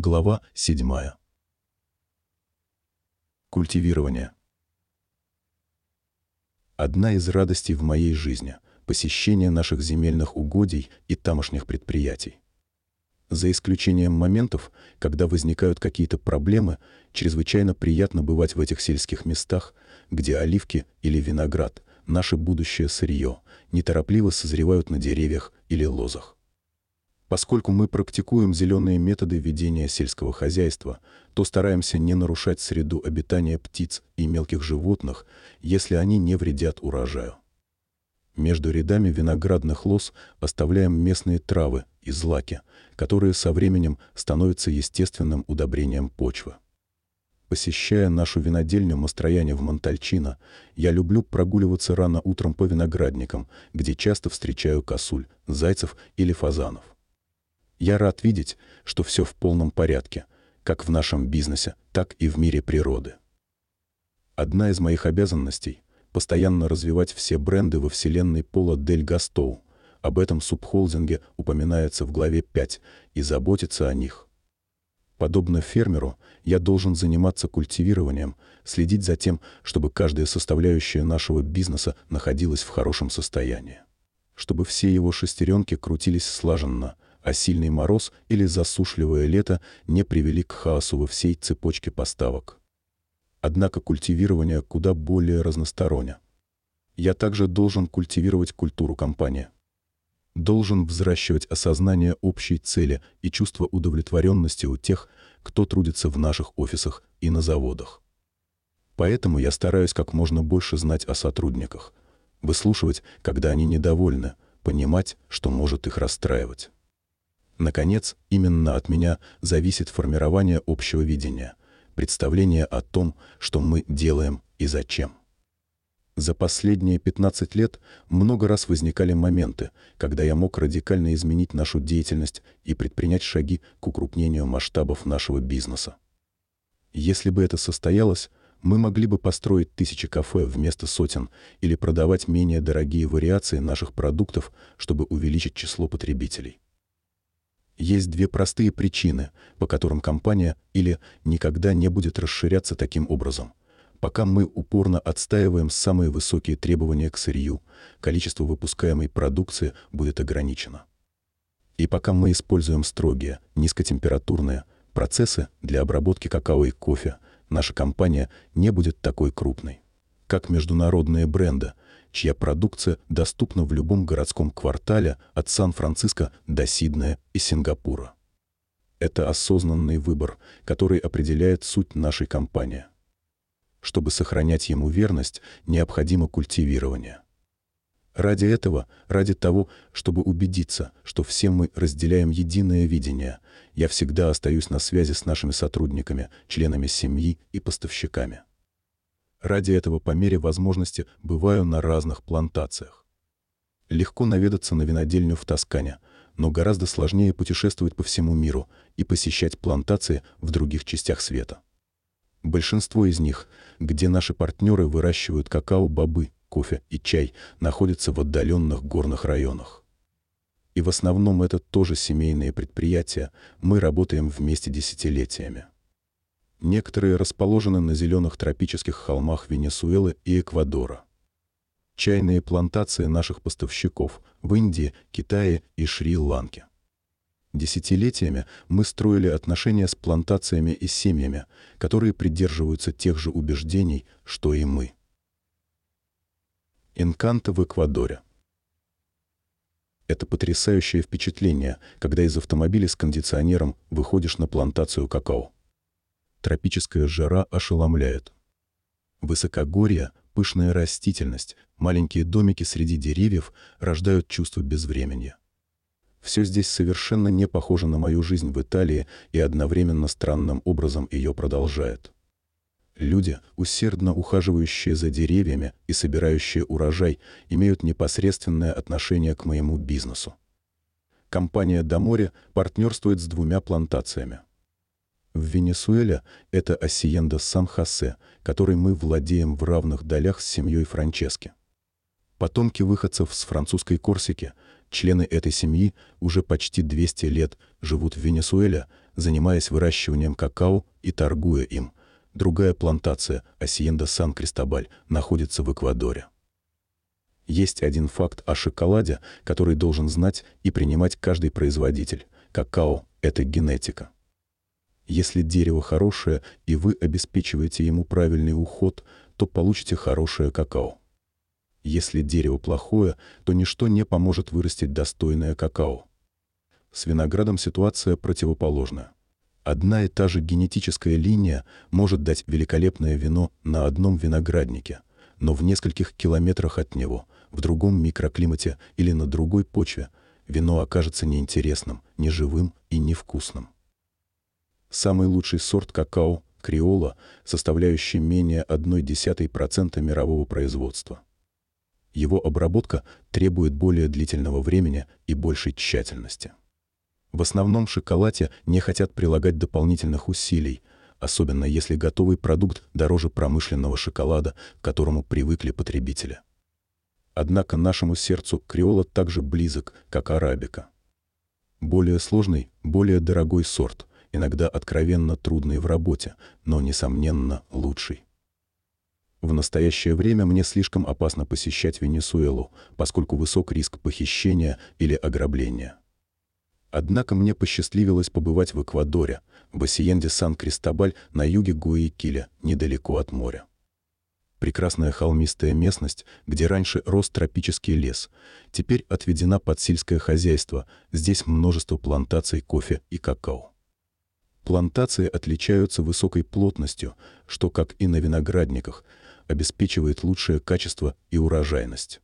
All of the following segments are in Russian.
Глава 7. Культивирование. Одна из радостей в моей жизни – посещение наших земельных угодий и тамошних предприятий. За исключением моментов, когда возникают какие-то проблемы, чрезвычайно приятно бывать в этих сельских местах, где оливки или виноград, наше будущее сырье, неторопливо созревают на деревьях или лозах. Поскольку мы практикуем зеленые методы ведения сельского хозяйства, то стараемся не нарушать среду обитания птиц и мелких животных, если они не вредят урожаю. Между рядами виноградных лоз оставляем местные травы и злаки, которые со временем становятся естественным удобрением почвы. Посещая нашу винодельню Мастрояне в Монтальчино, я люблю прогуливаться рано утром по виноградникам, где часто встречаю косуль, зайцев или фазанов. Я рад видеть, что все в полном порядке, как в нашем бизнесе, так и в мире природы. Одна из моих обязанностей — постоянно развивать все бренды во вселенной Пола Дель Гастоу. Об этом субхолдинге упоминается в главе 5 и заботиться о них. Подобно фермеру, я должен заниматься культивированием, следить за тем, чтобы каждая составляющая нашего бизнеса находилась в хорошем состоянии. Чтобы все его шестеренки крутились слаженно — а сильный мороз или засушливое лето не привели к хаосу во всей цепочке поставок. Однако культивирование куда более разносторонне. Я также должен культивировать культуру компании. Должен взращивать осознание общей цели и чувство удовлетворенности у тех, кто трудится в наших офисах и на заводах. Поэтому я стараюсь как можно больше знать о сотрудниках, выслушивать, когда они недовольны, понимать, что может их расстраивать. Наконец, именно от меня зависит формирование общего видения, представление о том, что мы делаем и зачем. За последние 15 лет много раз возникали моменты, когда я мог радикально изменить нашу деятельность и предпринять шаги к укрупнению масштабов нашего бизнеса. Если бы это состоялось, мы могли бы построить тысячи кафе вместо сотен или продавать менее дорогие вариации наших продуктов, чтобы увеличить число потребителей. Есть две простые причины, по которым компания или никогда не будет расширяться таким образом. Пока мы упорно отстаиваем самые высокие требования к сырью, количество выпускаемой продукции будет ограничено. И пока мы используем строгие, низкотемпературные процессы для обработки какао и кофе, наша компания не будет такой крупной. Как международные бренды – чья продукция доступна в любом городском квартале от Сан-Франциско до Сиднея и Сингапура. Это осознанный выбор, который определяет суть нашей компании. Чтобы сохранять ему верность, необходимо культивирование. Ради этого, ради того, чтобы убедиться, что все мы разделяем единое видение, я всегда остаюсь на связи с нашими сотрудниками, членами семьи и поставщиками. Ради этого по мере возможности бываю на разных плантациях. Легко наведаться на винодельню в Тоскане, но гораздо сложнее путешествовать по всему миру и посещать плантации в других частях света. Большинство из них, где наши партнеры выращивают какао, бобы, кофе и чай, находятся в отдаленных горных районах. И в основном это тоже семейные предприятия, мы работаем вместе десятилетиями. Некоторые расположены на зеленых тропических холмах Венесуэлы и Эквадора. Чайные плантации наших поставщиков в Индии, Китае и Шри-Ланке. Десятилетиями мы строили отношения с плантациями и семьями, которые придерживаются тех же убеждений, что и мы. Инканто в Эквадоре. Это потрясающее впечатление, когда из автомобиля с кондиционером выходишь на плантацию какао. Тропическая жара ошеломляет. Высокогорье, пышная растительность, маленькие домики среди деревьев рождают чувство безвременья. Все здесь совершенно не похоже на мою жизнь в Италии и одновременно странным образом ее продолжает. Люди, усердно ухаживающие за деревьями и собирающие урожай, имеют непосредственное отношение к моему бизнесу. Компания «Доморе» партнерствует с двумя плантациями. В Венесуэле это Осиенда Сан-Хосе, которой мы владеем в равных долях с семьей Франчески. Потомки выходцев с французской Корсики, члены этой семьи уже почти 200 лет живут в Венесуэле, занимаясь выращиванием какао и торгуя им. Другая плантация, Асиенда Сан-Кристобаль, находится в Эквадоре. Есть один факт о шоколаде, который должен знать и принимать каждый производитель. Какао – это генетика. Если дерево хорошее, и вы обеспечиваете ему правильный уход, то получите хорошее какао. Если дерево плохое, то ничто не поможет вырастить достойное какао. С виноградом ситуация противоположная. Одна и та же генетическая линия может дать великолепное вино на одном винограднике, но в нескольких километрах от него, в другом микроклимате или на другой почве, вино окажется неинтересным, неживым и невкусным. Самый лучший сорт какао – криола, составляющий менее 0,1% мирового производства. Его обработка требует более длительного времени и большей тщательности. В основном шоколаде не хотят прилагать дополнительных усилий, особенно если готовый продукт дороже промышленного шоколада, к которому привыкли потребители. Однако нашему сердцу криола так же близок, как арабика. Более сложный, более дорогой сорт, иногда откровенно трудный в работе, но, несомненно, лучший. В настоящее время мне слишком опасно посещать Венесуэлу, поскольку высок риск похищения или ограбления. Однако мне посчастливилось побывать в Эквадоре, в Осиенде Сан-Кристобаль на юге Гуаякиля, недалеко от моря. Прекрасная холмистая местность, где раньше рос тропический лес, теперь отведена под сельское хозяйство, здесь множество плантаций кофе и какао. Плантации отличаются высокой плотностью, что, как и на виноградниках, обеспечивает лучшее качество и урожайность.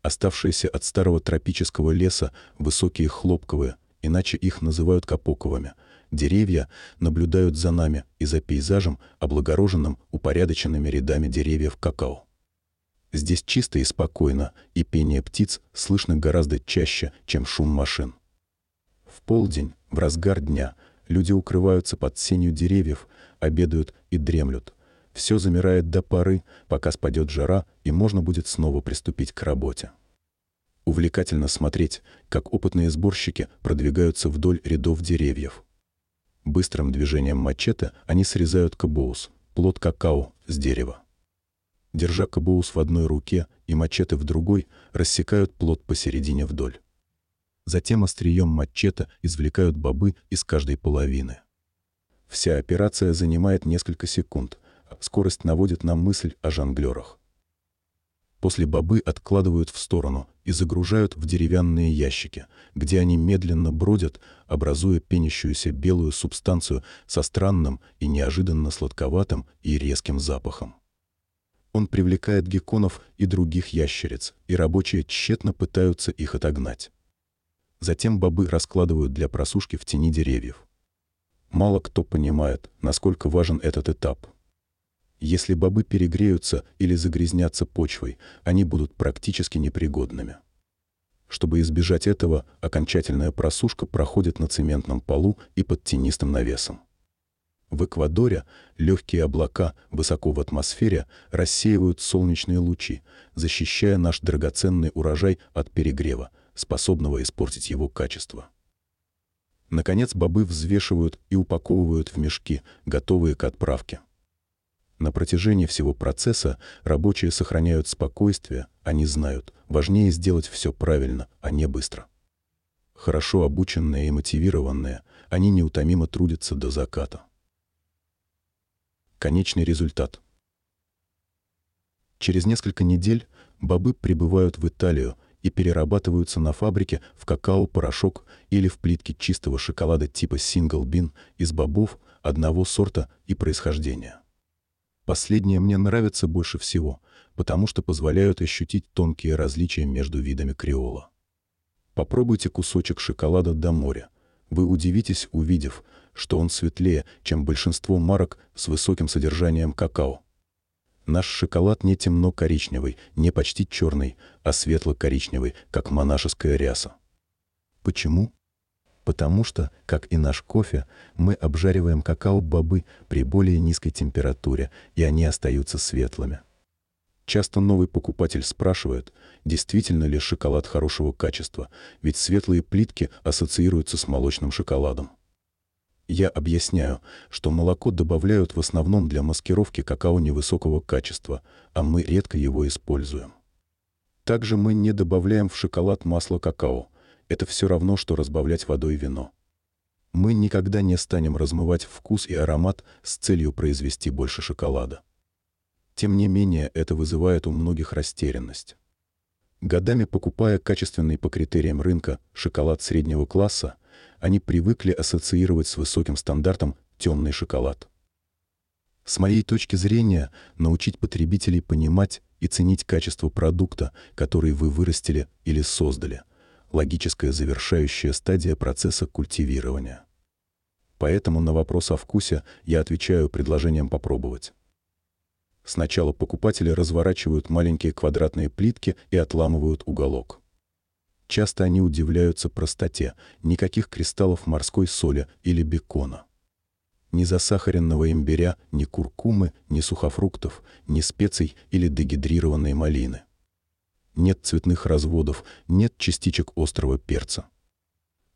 Оставшиеся от старого тропического леса высокие хлопковые, иначе их называют капоковыми, деревья наблюдают за нами и за пейзажем, облагороженным упорядоченными рядами деревьев какао. Здесь чисто и спокойно, и пение птиц слышно гораздо чаще, чем шум машин. В полдень, в разгар дня – Люди укрываются под сенью деревьев, обедают и дремлют. Все замирает до поры, пока спадет жара, и можно будет снова приступить к работе. Увлекательно смотреть, как опытные сборщики продвигаются вдоль рядов деревьев. Быстрым движением мачете они срезают кабоус, плод какао, с дерева. Держа кабоус в одной руке и мачете в другой, рассекают плод посередине вдоль. Затем острием мачете извлекают бобы из каждой половины. Вся операция занимает несколько секунд. Скорость наводит на мысль о жонглерах. После бобы откладывают в сторону и загружают в деревянные ящики, где они медленно бродят, образуя пенящуюся белую субстанцию со странным и неожиданно сладковатым и резким запахом. Он привлекает гекконов и других ящериц, и рабочие тщетно пытаются их отогнать. Затем бобы раскладывают для просушки в тени деревьев. Мало кто понимает, насколько важен этот этап. Если бобы перегреются или загрязнятся почвой, они будут практически непригодными. Чтобы избежать этого, окончательная просушка проходит на цементном полу и под тенистым навесом. В Эквадоре легкие облака высоко в атмосфере рассеивают солнечные лучи, защищая наш драгоценный урожай от перегрева, способного испортить его качество. Наконец бобы взвешивают и упаковывают в мешки, готовые к отправке. На протяжении всего процесса рабочие сохраняют спокойствие, они знают, важнее сделать все правильно, а не быстро. Хорошо обученные и мотивированные, они неутомимо трудятся до заката. Конечный результат. Через несколько недель бобы прибывают в Италию, и перерабатываются на фабрике в какао-порошок или в плитки чистого шоколада типа Single Bean из бобов одного сорта и происхождения. Последние мне нравятся больше всего, потому что позволяют ощутить тонкие различия между видами креола. Попробуйте кусочек шоколада до моря. Вы удивитесь, увидев, что он светлее, чем большинство марок с высоким содержанием какао. Наш шоколад не темно-коричневый, не почти черный, а светло-коричневый, как монашеская ряса. Почему? Потому что, как и наш кофе, мы обжариваем какао-бобы при более низкой температуре, и они остаются светлыми. Часто новый покупатель спрашивает, действительно ли шоколад хорошего качества, ведь светлые плитки ассоциируются с молочным шоколадом. Я объясняю, что молоко добавляют в основном для маскировки какао невысокого качества, а мы редко его используем. Также мы не добавляем в шоколад масло какао. Это все равно, что разбавлять водой вино. Мы никогда не станем размывать вкус и аромат с целью произвести больше шоколада. Тем не менее, это вызывает у многих растерянность. Годами покупая качественный по критериям рынка шоколад среднего класса, они привыкли ассоциировать с высоким стандартом темный шоколад. С моей точки зрения, научить потребителей понимать и ценить качество продукта, который вы вырастили или создали – логическая завершающая стадия процесса культивирования. Поэтому на вопрос о вкусе я отвечаю предложением попробовать. Сначала покупатели разворачивают маленькие квадратные плитки и отламывают уголок. Часто они удивляются простоте, никаких кристаллов морской соли или бекона. Ни засахаренного имбиря, ни куркумы, ни сухофруктов, ни специй или дегидрированной малины. Нет цветных разводов, нет частичек острого перца.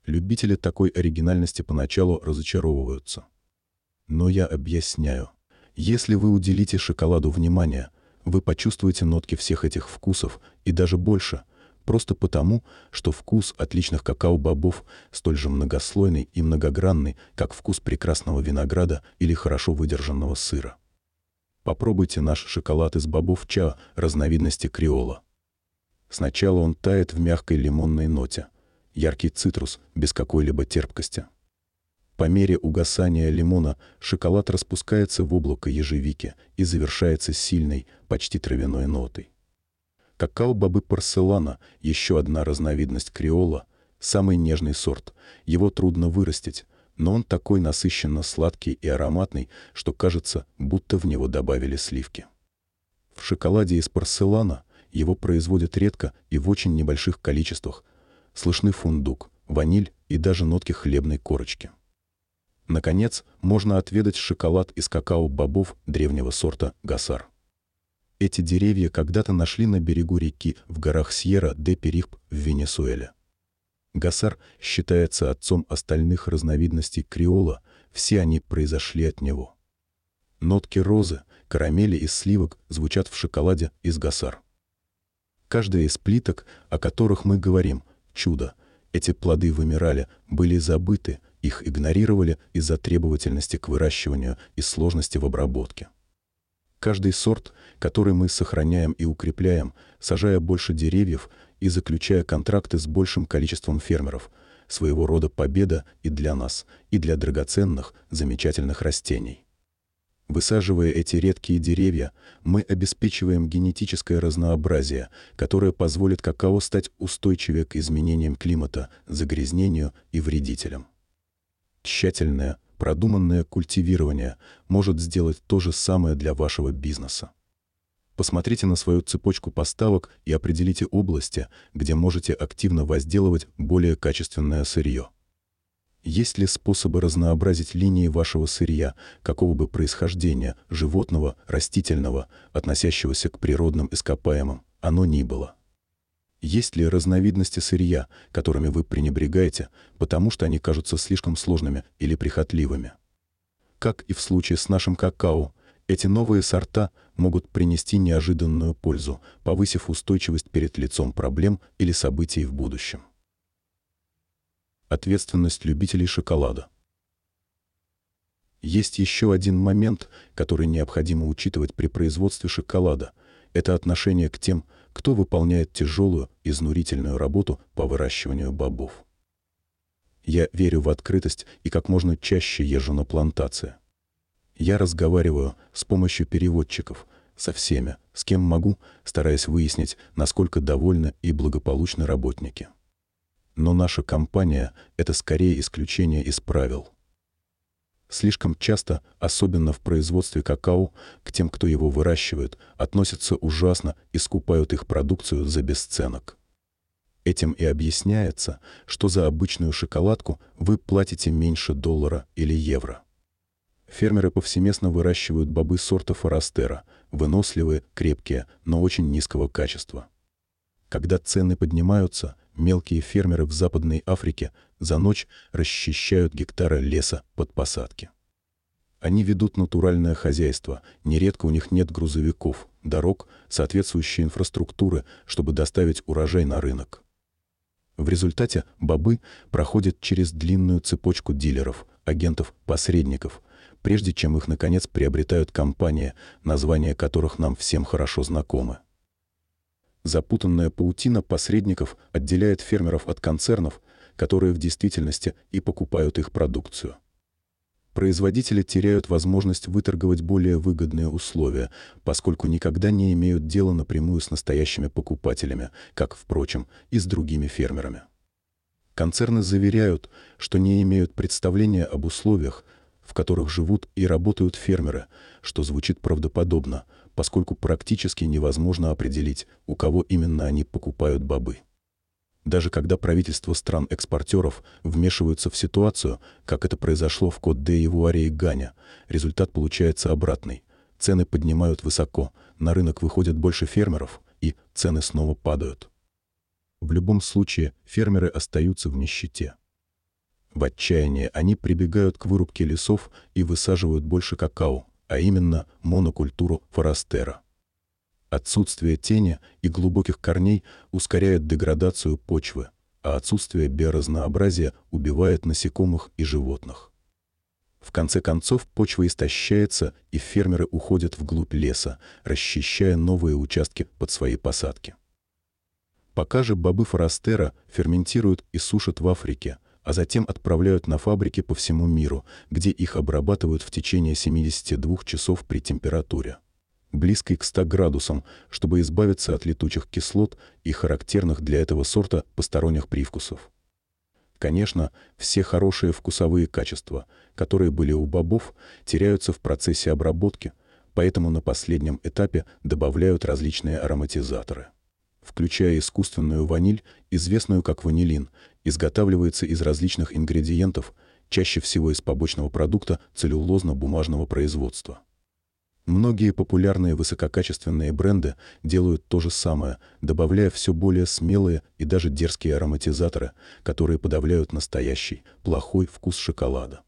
Любители такой оригинальности поначалу разочаровываются. Но я объясняю. Если вы уделите шоколаду внимание, вы почувствуете нотки всех этих вкусов и даже больше, просто потому, что вкус отличных какао-бобов столь же многослойный и многогранный, как вкус прекрасного винограда или хорошо выдержанного сыра. Попробуйте наш шоколад из бобов ча разновидности криола. Сначала он тает в мягкой лимонной ноте, яркий цитрус без какой-либо терпкости. По мере угасания лимона шоколад распускается в облако ежевики и завершается сильной, почти травяной нотой. Какао-бобы порселана – еще одна разновидность креола, самый нежный сорт. Его трудно вырастить, но он такой насыщенно сладкий и ароматный, что кажется, будто в него добавили сливки. В шоколаде из порселана его производят редко и в очень небольших количествах. Слышны фундук, ваниль и даже нотки хлебной корочки. Наконец, можно отведать шоколад из какао-бобов древнего сорта гасар. Эти деревья когда-то нашли на берегу реки в горах Сьерра-де-Перихп в Венесуэле. Гасар считается отцом остальных разновидностей креола, все они произошли от него. Нотки розы, карамели и сливок звучат в шоколаде из гасар. Каждая из плиток, о которых мы говорим, чудо. Эти плоды вымирали, были забыты, их игнорировали из-за требовательности к выращиванию и сложности в обработке. Каждый сорт, который мы сохраняем и укрепляем, сажая больше деревьев и заключая контракты с большим количеством фермеров, своего рода победа и для нас, и для драгоценных, замечательных растений. Высаживая эти редкие деревья, мы обеспечиваем генетическое разнообразие, которое позволит какао стать устойчивее к изменениям климата, загрязнению и вредителям. Тщательное, продуманное культивирование может сделать то же самое для вашего бизнеса. Посмотрите на свою цепочку поставок и определите области, где можете активно возделывать более качественное сырье. Есть ли способы разнообразить линии вашего сырья, какого бы происхождения, животного, растительного, относящегося к природным ископаемым, оно ни было? Есть ли разновидности сырья, которыми вы пренебрегаете, потому что они кажутся слишком сложными или прихотливыми? Как и в случае с нашим какао, эти новые сорта могут принести неожиданную пользу, повысив устойчивость перед лицом проблем или событий в будущем ответственность любителей шоколада. Есть еще один момент, который необходимо учитывать при производстве шоколада. Это отношение к тем, кто выполняет тяжелую, изнурительную работу по выращиванию бобов. Я верю в открытость и как можно чаще езжу на плантации. Я разговариваю с помощью переводчиков, со всеми, с кем могу, стараясь выяснить, насколько довольны и благополучны работники. Но наша компания — это скорее исключение из правил. Слишком часто, особенно в производстве какао, к тем, кто его выращивает, относятся ужасно и скупают их продукцию за бесценок. Этим и объясняется, что за обычную шоколадку вы платите меньше доллара или евро. Фермеры повсеместно выращивают бобы сорта Форастера, выносливые, крепкие, но очень низкого качества. Когда цены поднимаются, мелкие фермеры в Западной Африке за ночь расчищают гектары леса под посадки. Они ведут натуральное хозяйство, нередко у них нет грузовиков, дорог, соответствующей инфраструктуры, чтобы доставить урожай на рынок. В результате бобы проходят через длинную цепочку дилеров, агентов, посредников, прежде чем их, наконец, приобретают компании, названия которых нам всем хорошо знакомы. Запутанная паутина посредников отделяет фермеров от концернов, которые в действительности и покупают их продукцию. Производители теряют возможность выторговать более выгодные условия, поскольку никогда не имеют дела напрямую с настоящими покупателями, как, впрочем, и с другими фермерами. Концерны заверяют, что не имеют представления об условиях, в которых живут и работают фермеры, что звучит правдоподобно, поскольку практически невозможно определить, у кого именно они покупают бобы. Даже когда правительства стран-экспортеров вмешиваются в ситуацию, как это произошло в Кот-де-Ивуаре и Гане, результат получается обратный. Цены поднимают высоко, на рынок выходят больше фермеров, и цены снова падают. В любом случае фермеры остаются в нищете. В отчаянии они прибегают к вырубке лесов и высаживают больше какао, а именно монокультуру форастера. Отсутствие тени и глубоких корней ускоряет деградацию почвы, а отсутствие биоразнообразия убивает насекомых и животных. В конце концов почва истощается, и фермеры уходят вглубь леса, расчищая новые участки под свои посадки. Пока же бобы форастера ферментируют и сушат в Африке – а затем отправляют на фабрики по всему миру, где их обрабатывают в течение 72 часов при температуре близкой к 100 градусам, чтобы избавиться от летучих кислот и характерных для этого сорта посторонних привкусов. Конечно, все хорошие вкусовые качества, которые были у бобов, теряются в процессе обработки, поэтому на последнем этапе добавляют различные ароматизаторы. Включая искусственную ваниль, известную как ванилин, изготавливается из различных ингредиентов, чаще всего из побочного продукта целлюлозно-бумажного производства. Многие популярные высококачественные бренды делают то же самое, добавляя все более смелые и даже дерзкие ароматизаторы, которые подавляют настоящий, плохой вкус шоколада.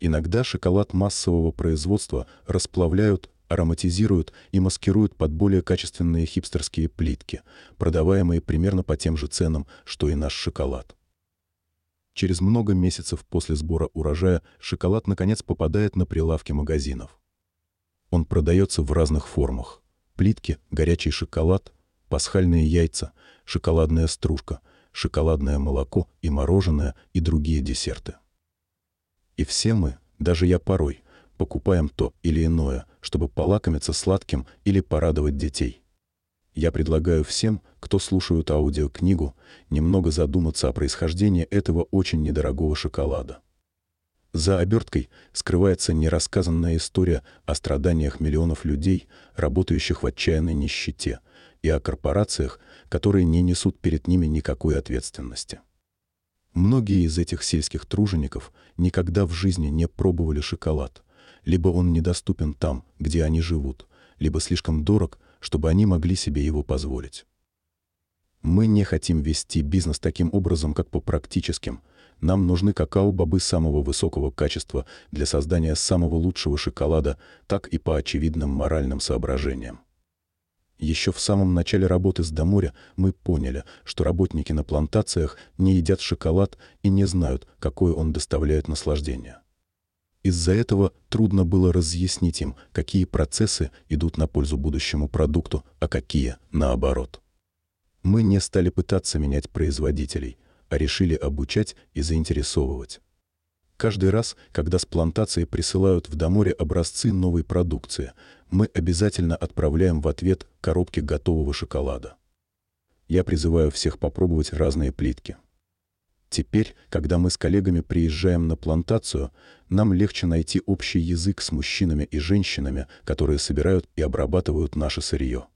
Иногда шоколад массового производства расплавляют, ароматизируют и маскируют под более качественные хипстерские плитки, продаваемые примерно по тем же ценам, что и наш шоколад. Через много месяцев после сбора урожая шоколад наконец попадает на прилавки магазинов. Он продается в разных формах. Плитки, горячий шоколад, пасхальные яйца, шоколадная стружка, шоколадное молоко и мороженое и другие десерты. И все мы, даже я порой, покупаем то или иное, чтобы полакомиться сладким или порадовать детей. Я предлагаю всем, кто слушает аудиокнигу, немного задуматься о происхождении этого очень недорогого шоколада. За оберткой скрывается нерассказанная история о страданиях миллионов людей, работающих в отчаянной нищете, и о корпорациях, которые не несут перед ними никакой ответственности. Многие из этих сельских тружеников никогда в жизни не пробовали шоколад, либо он недоступен там, где они живут, либо слишком дорог, чтобы они могли себе его позволить. Мы не хотим вести бизнес таким образом, как по практическим. Нам нужны какао-бобы самого высокого качества для создания самого лучшего шоколада, так и по очевидным моральным соображениям. Еще в самом начале работы с Доморя мы поняли, что работники на плантациях не едят шоколад и не знают, какое он доставляет наслаждение. Из-за этого трудно было разъяснить им, какие процессы идут на пользу будущему продукту, а какие — наоборот. Мы не стали пытаться менять производителей, а решили обучать и заинтересовывать. Каждый раз, когда с плантации присылают в Доморе образцы новой продукции, мы обязательно отправляем в ответ коробки готового шоколада. Я призываю всех попробовать разные плитки. Теперь, когда мы с коллегами приезжаем на плантацию, нам легче найти общий язык с мужчинами и женщинами, которые собирают и обрабатывают наше сырье.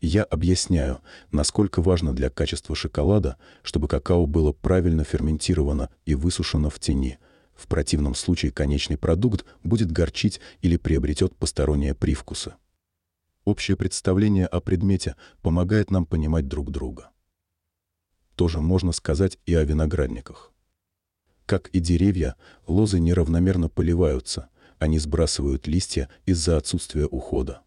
Я объясняю, насколько важно для качества шоколада, чтобы какао было правильно ферментировано и высушено в тени. В противном случае конечный продукт будет горчить или приобретет посторонние привкусы. Общее представление о предмете помогает нам понимать друг друга. Тоже можно сказать и о виноградниках. Как и деревья, лозы неравномерно поливаются, они сбрасывают листья из-за отсутствия ухода.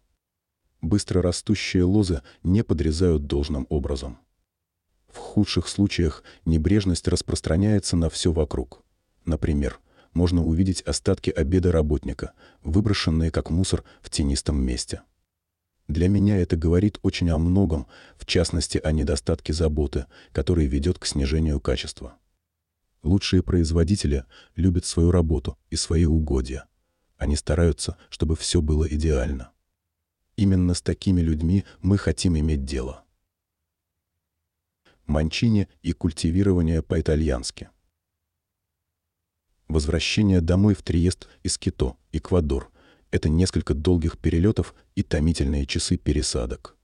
Быстро растущие лозы не подрезают должным образом. В худших случаях небрежность распространяется на все вокруг. Например, можно увидеть остатки обеда работника, выброшенные как мусор в тенистом месте. Для меня это говорит очень о многом, в частности о недостатке заботы, который ведет к снижению качества. Лучшие производители любят свою работу и свои угодья. Они стараются, чтобы все было идеально. Именно с такими людьми мы хотим иметь дело. Манчини и культивирование по-итальянски. Возвращение домой в Триест из Кито, Эквадор — это несколько долгих перелетов и томительные часы пересадок.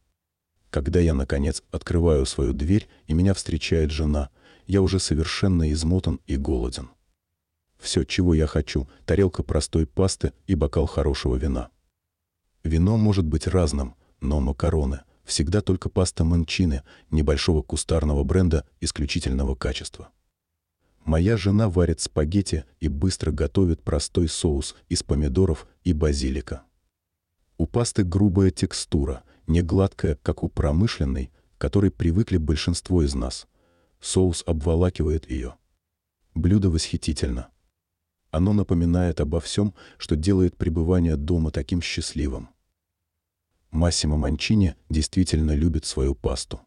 Когда я, наконец, открываю свою дверь, и меня встречает жена, я уже совершенно измотан и голоден. Все, чего я хочу — тарелка простой пасты и бокал хорошего вина. Вино может быть разным, но макароны — всегда только паста манчины, небольшого кустарного бренда исключительного качества. Моя жена варит спагетти и быстро готовит простой соус из помидоров и базилика. У пасты грубая текстура, не гладкая, как у промышленной, к которой привыкли большинство из нас. Соус обволакивает ее. Блюдо восхитительно. Оно напоминает обо всем, что делает пребывание дома таким счастливым. Массимо Манчини действительно любит свою пасту.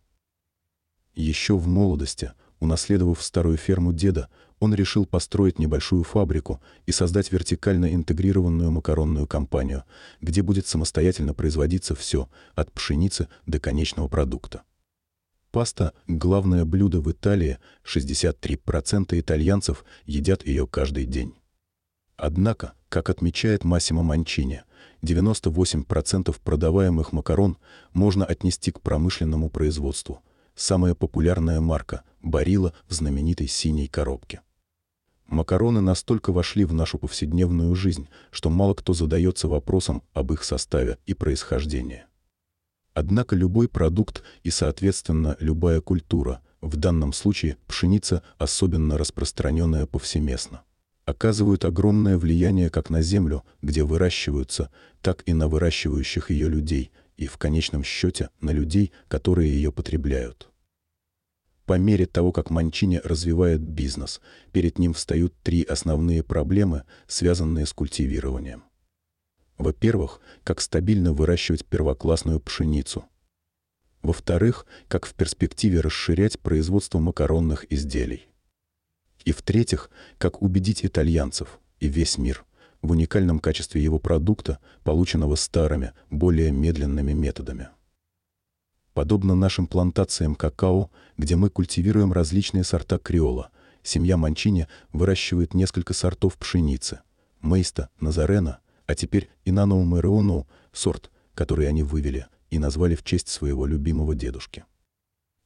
Еще в молодости, унаследовав старую ферму деда, он решил построить небольшую фабрику и создать вертикально интегрированную макаронную компанию, где будет самостоятельно производиться все, от пшеницы до конечного продукта. Паста – главное блюдо в Италии, 63% итальянцев едят ее каждый день. Однако, как отмечает Массимо Манчини, 98% продаваемых макарон можно отнести к промышленному производству. Самая популярная марка – Барилла в знаменитой синей коробке. Макароны настолько вошли в нашу повседневную жизнь, что мало кто задается вопросом об их составе и происхождении. Однако любой продукт и, соответственно, любая культура, в данном случае пшеница, особенно распространенная повсеместно – оказывают огромное влияние как на землю, где выращиваются, так и на выращивающих ее людей, и в конечном счете на людей, которые ее потребляют. По мере того, как Манчини развивает бизнес, перед ним встают три основные проблемы, связанные с культивированием. Во-первых, как стабильно выращивать первоклассную пшеницу. Во-вторых, как в перспективе расширять производство макаронных изделий. И в-третьих, как убедить итальянцев и весь мир в уникальном качестве его продукта, полученного старыми, более медленными методами. Подобно нашим плантациям какао, где мы культивируем различные сорта креола, семья Манчини выращивает несколько сортов пшеницы – Мейста, Назарена, а теперь и Наноу Мереону – сорт, который они вывели и назвали в честь своего любимого дедушки.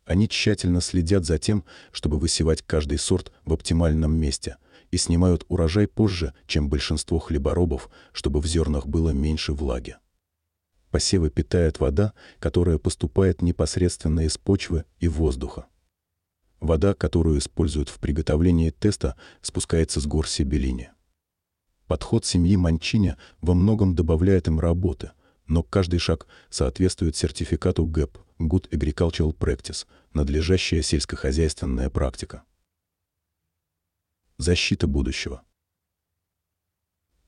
Они тщательно следят за тем, чтобы высевать каждый сорт в оптимальном месте и снимают урожай позже, чем большинство хлеборобов, чтобы в зернах было меньше влаги. Посевы питает вода, которая поступает непосредственно из почвы и воздуха. Вода, которую используют в приготовлении теста, спускается с гор Сибелини. Подход семьи Манчиня во многом добавляет им работы, но каждый шаг соответствует сертификату ГЭП – Good Agricultural Practice, надлежащая сельскохозяйственная практика. Защита будущего.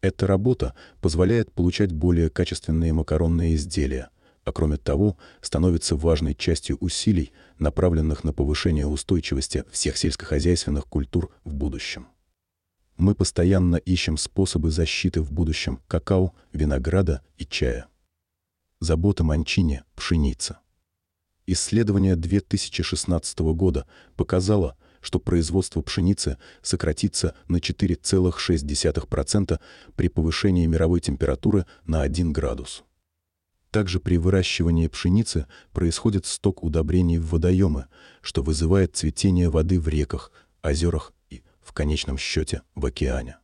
Эта работа позволяет получать более качественные макаронные изделия, а кроме того, становится важной частью усилий, направленных на повышение устойчивости всех сельскохозяйственных культур в будущем. Мы постоянно ищем способы защиты в будущем какао, винограда и чая. Забота Манчини – пшеница. Исследование 2016 года показало, что производство пшеницы сократится на 4,6% при повышении мировой температуры на 1 градус. Также при выращивании пшеницы происходит сток удобрений в водоемы, что вызывает цветение воды в реках, озерах и, в конечном счете, в океане.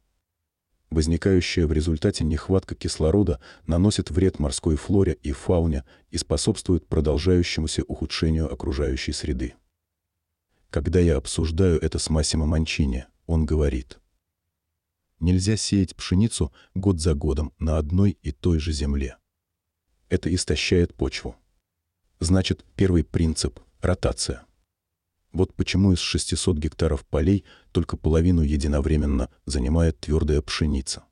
Возникающая в результате нехватка кислорода наносит вред морской флоре и фауне и способствует продолжающемуся ухудшению окружающей среды. Когда я обсуждаю это с Массимо Манчини, он говорит, «Нельзя сеять пшеницу год за годом на одной и той же земле. Это истощает почву. Значит, первый принцип — ротация. Вот почему из 600 гектаров полей только половину единовременно занимает твердая пшеница.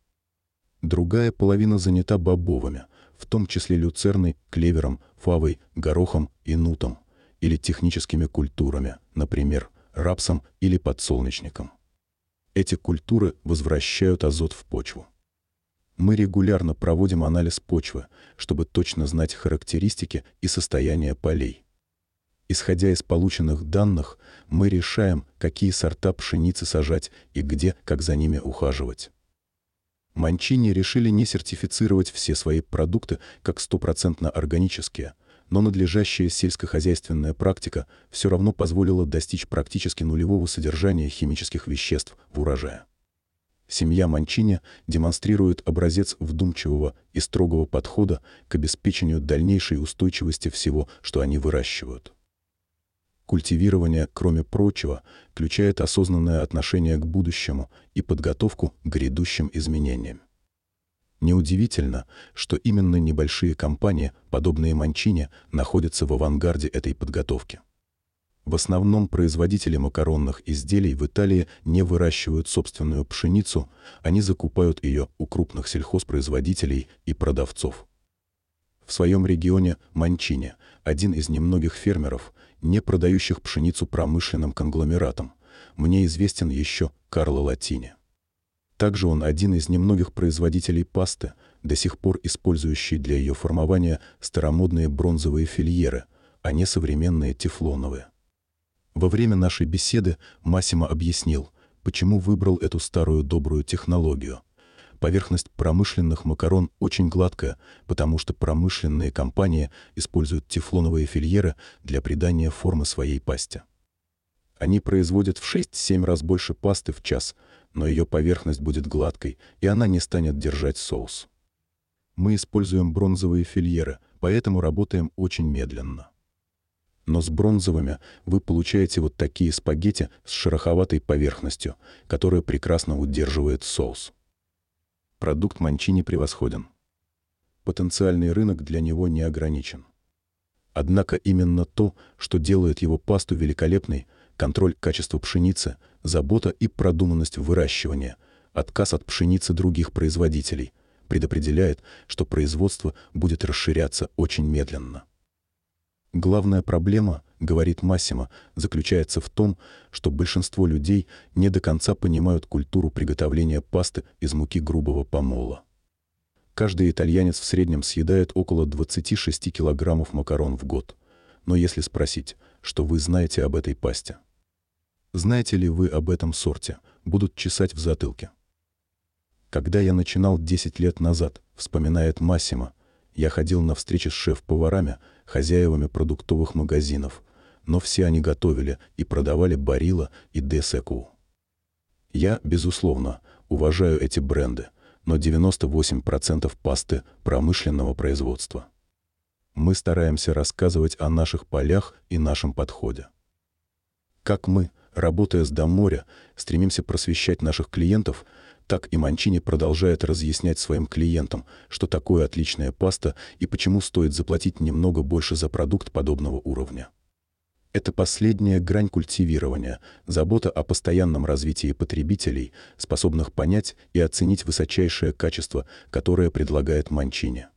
Другая половина занята бобовыми, в том числе люцерной, клевером, фавой, горохом и нутом, или техническими культурами, например, рапсом или подсолнечником. Эти культуры возвращают азот в почву. Мы регулярно проводим анализ почвы, чтобы точно знать характеристики и состояние полей. Исходя из полученных данных, мы решаем, какие сорта пшеницы сажать и где, как за ними ухаживать. Манчини решили не сертифицировать все свои продукты как стопроцентно органические, но надлежащая сельскохозяйственная практика все равно позволила достичь практически нулевого содержания химических веществ в урожае. Семья Манчини демонстрирует образец вдумчивого и строгого подхода к обеспечению дальнейшей устойчивости всего, что они выращивают. Культивирование, кроме прочего, включает осознанное отношение к будущему и подготовку к грядущим изменениям. Неудивительно, что именно небольшие компании, подобные Манчине, находятся в авангарде этой подготовки. В основном производители макаронных изделий в Италии не выращивают собственную пшеницу, они закупают ее у крупных сельхозпроизводителей и продавцов. В своем регионе Манчине один из немногих фермеров, не продающих пшеницу промышленным конгломератам. Мне известен еще Карло Латини. Также он один из немногих производителей пасты, до сих пор использующий для ее формования старомодные бронзовые фильеры, а не современные тефлоновые. Во время нашей беседы Массимо объяснил, почему выбрал эту старую добрую технологию – Поверхность промышленных макарон очень гладкая, потому что промышленные компании используют тефлоновые фильеры для придания формы своей пасте. Они производят в 6-7 раз больше пасты в час, но ее поверхность будет гладкой, и она не станет держать соус. Мы используем бронзовые фильеры, поэтому работаем очень медленно. Но с бронзовыми вы получаете вот такие спагетти с шероховатой поверхностью, которая прекрасно удерживает соус продукт Манчини превосходен. Потенциальный рынок для него не ограничен. Однако именно то, что делает его пасту великолепной, контроль качества пшеницы, забота и продуманность выращивания, отказ от пшеницы других производителей, предопределяет, что производство будет расширяться очень медленно. Главная проблема, говорит Массимо, заключается в том, что большинство людей не до конца понимают культуру приготовления пасты из муки грубого помола. Каждый итальянец в среднем съедает около 26 килограммов макарон в год. Но если спросить, что вы знаете об этой пасте? Знаете ли вы об этом сорте? Будут чесать в затылке. Когда я начинал 10 лет назад, вспоминает Массимо, я ходил на встречи с шеф-поварами, хозяевами продуктовых магазинов, но все они готовили и продавали Барила и Десеку. Я, безусловно, уважаю эти бренды, но 98% пасты промышленного производства. Мы стараемся рассказывать о наших полях и нашем подходе. Как мы, работая с до моря, стремимся просвещать наших клиентов – так и Манчини продолжает разъяснять своим клиентам, что такое отличная паста и почему стоит заплатить немного больше за продукт подобного уровня. Это последняя грань культивирования, забота о постоянном развитии потребителей, способных понять и оценить высочайшее качество, которое предлагает Манчини.